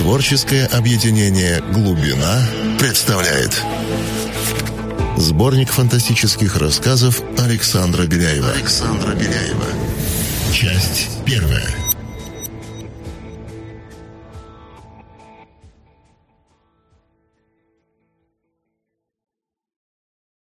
Творческое объединение «Глубина» представляет Сборник фантастических рассказов Александра Беляева. Александра Беляева. Часть первая.